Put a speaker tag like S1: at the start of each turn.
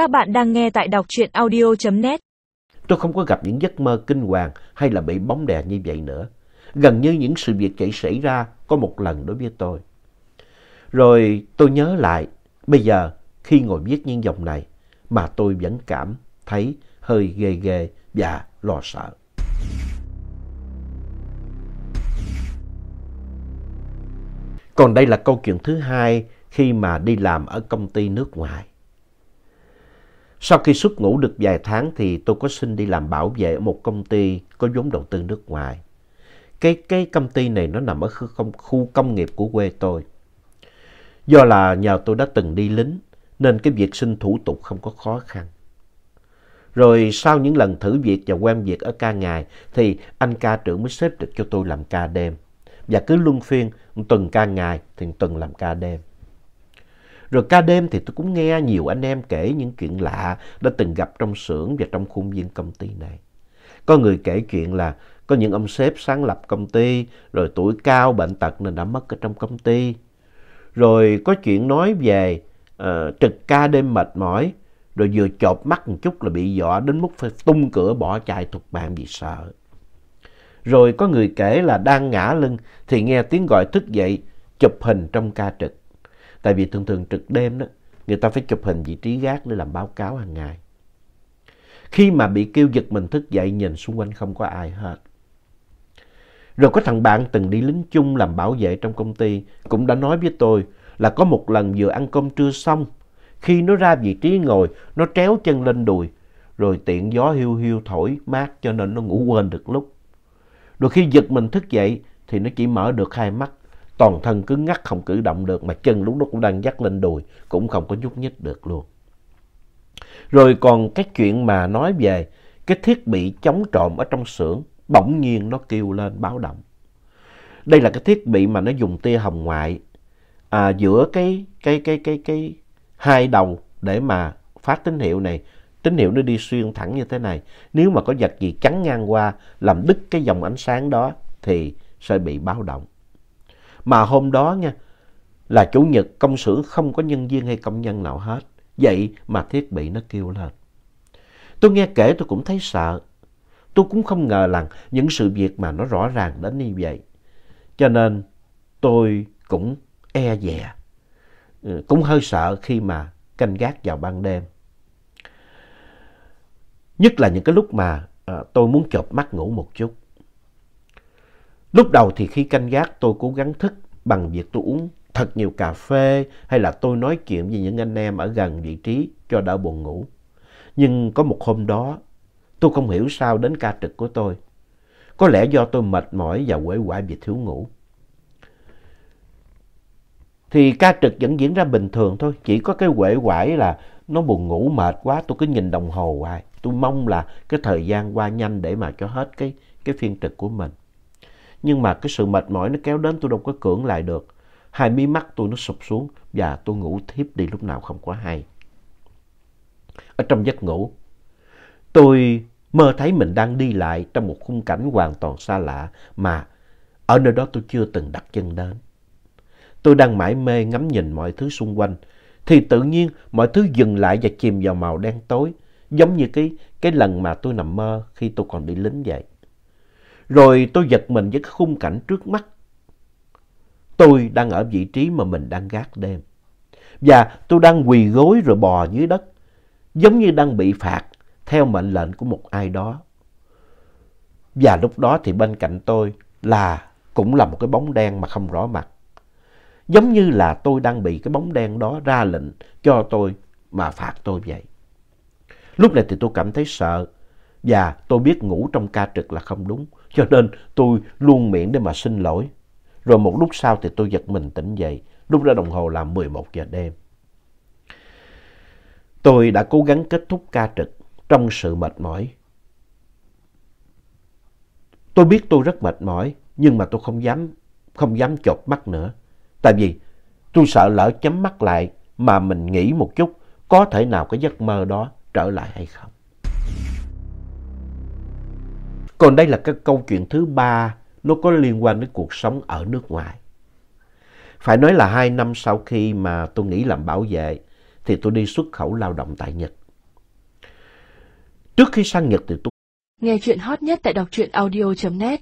S1: Các bạn đang nghe tại đọc truyện audio.net.
S2: Tôi không có gặp những giấc mơ kinh hoàng hay là bị bóng đè như vậy nữa. Gần như những sự việc chạy xảy ra có một lần đối với tôi. Rồi tôi nhớ lại, bây giờ khi ngồi viết những dòng này mà tôi vẫn cảm thấy hơi ghê ghê và lo sợ. Còn đây là câu chuyện thứ hai khi mà đi làm ở công ty nước ngoài. Sau khi xuất ngũ được vài tháng thì tôi có xin đi làm bảo vệ ở một công ty có vốn đầu tư nước ngoài. Cái, cái công ty này nó nằm ở khu công, khu công nghiệp của quê tôi. Do là nhờ tôi đã từng đi lính nên cái việc xin thủ tục không có khó khăn. Rồi sau những lần thử việc và quen việc ở ca ngày thì anh ca trưởng mới xếp được cho tôi làm ca đêm. Và cứ luân phiên, tuần ca ngày thì tuần làm ca đêm. Rồi ca đêm thì tôi cũng nghe nhiều anh em kể những chuyện lạ đã từng gặp trong xưởng và trong khuôn viên công ty này. Có người kể chuyện là có những ông sếp sáng lập công ty, rồi tuổi cao bệnh tật nên đã mất ở trong công ty. Rồi có chuyện nói về uh, trực ca đêm mệt mỏi, rồi vừa chộp mắt một chút là bị dọa đến mức phải tung cửa bỏ chạy thuộc mạng vì sợ. Rồi có người kể là đang ngã lưng thì nghe tiếng gọi thức dậy chụp hình trong ca trực. Tại vì thường thường trực đêm đó, người ta phải chụp hình vị trí gác để làm báo cáo hàng ngày. Khi mà bị kêu giật mình thức dậy nhìn xung quanh không có ai hết. Rồi có thằng bạn từng đi lính chung làm bảo vệ trong công ty cũng đã nói với tôi là có một lần vừa ăn cơm trưa xong, khi nó ra vị trí ngồi, nó tréo chân lên đùi, rồi tiện gió hiu hiu thổi mát cho nên nó ngủ quên được lúc. Rồi khi giật mình thức dậy thì nó chỉ mở được hai mắt, toàn thân cứng ngắc không cử động được mà chân lúc đó cũng đang dắt lên đùi, cũng không có nhúc nhích được luôn. Rồi còn cái chuyện mà nói về cái thiết bị chống trộm ở trong xưởng, bỗng nhiên nó kêu lên báo động. Đây là cái thiết bị mà nó dùng tia hồng ngoại à, giữa cái, cái, cái, cái, cái hai đầu để mà phát tín hiệu này. Tín hiệu nó đi xuyên thẳng như thế này. Nếu mà có vật gì chắn ngang qua làm đứt cái dòng ánh sáng đó thì sẽ bị báo động. Mà hôm đó nha, là chủ nhật công xưởng không có nhân viên hay công nhân nào hết. Vậy mà thiết bị nó kêu lên. Tôi nghe kể tôi cũng thấy sợ. Tôi cũng không ngờ là những sự việc mà nó rõ ràng đến như vậy. Cho nên tôi cũng e dè, ừ, cũng hơi sợ khi mà canh gác vào ban đêm. Nhất là những cái lúc mà à, tôi muốn chợp mắt ngủ một chút. Lúc đầu thì khi canh gác tôi cố gắng thức bằng việc tôi uống thật nhiều cà phê hay là tôi nói chuyện với những anh em ở gần vị trí cho đỡ buồn ngủ. Nhưng có một hôm đó tôi không hiểu sao đến ca trực của tôi. Có lẽ do tôi mệt mỏi và quể quại vì thiếu ngủ. Thì ca trực vẫn diễn ra bình thường thôi. Chỉ có cái quể quải là nó buồn ngủ mệt quá tôi cứ nhìn đồng hồ hoài. Tôi mong là cái thời gian qua nhanh để mà cho hết cái, cái phiên trực của mình. Nhưng mà cái sự mệt mỏi nó kéo đến tôi đâu có cưỡng lại được. Hai mí mắt tôi nó sụp xuống và tôi ngủ thiếp đi lúc nào không có hay. Ở trong giấc ngủ, tôi mơ thấy mình đang đi lại trong một khung cảnh hoàn toàn xa lạ mà ở nơi đó tôi chưa từng đặt chân đến. Tôi đang mải mê ngắm nhìn mọi thứ xung quanh thì tự nhiên mọi thứ dừng lại và chìm vào màu đen tối giống như cái, cái lần mà tôi nằm mơ khi tôi còn đi lính vậy. Rồi tôi giật mình với cái khung cảnh trước mắt. Tôi đang ở vị trí mà mình đang gác đêm. Và tôi đang quỳ gối rồi bò dưới đất. Giống như đang bị phạt theo mệnh lệnh của một ai đó. Và lúc đó thì bên cạnh tôi là, cũng là một cái bóng đen mà không rõ mặt. Giống như là tôi đang bị cái bóng đen đó ra lệnh cho tôi mà phạt tôi vậy. Lúc này thì tôi cảm thấy sợ và tôi biết ngủ trong ca trực là không đúng. Cho nên tôi luôn miệng để mà xin lỗi. Rồi một lúc sau thì tôi giật mình tỉnh dậy. Lúc đó đồng hồ là 11 giờ đêm. Tôi đã cố gắng kết thúc ca trực trong sự mệt mỏi. Tôi biết tôi rất mệt mỏi, nhưng mà tôi không dám, không dám chột mắt nữa. Tại vì tôi sợ lỡ chấm mắt lại mà mình nghĩ một chút có thể nào cái giấc mơ đó trở lại hay không. Còn đây là cái câu chuyện thứ ba, nó có liên quan đến cuộc sống ở nước ngoài. Phải nói là hai năm sau khi mà tôi nghỉ làm bảo vệ, thì tôi đi xuất khẩu lao động tại Nhật. Trước khi sang Nhật thì tôi...
S1: Nghe chuyện hot nhất tại đọc truyện audio.net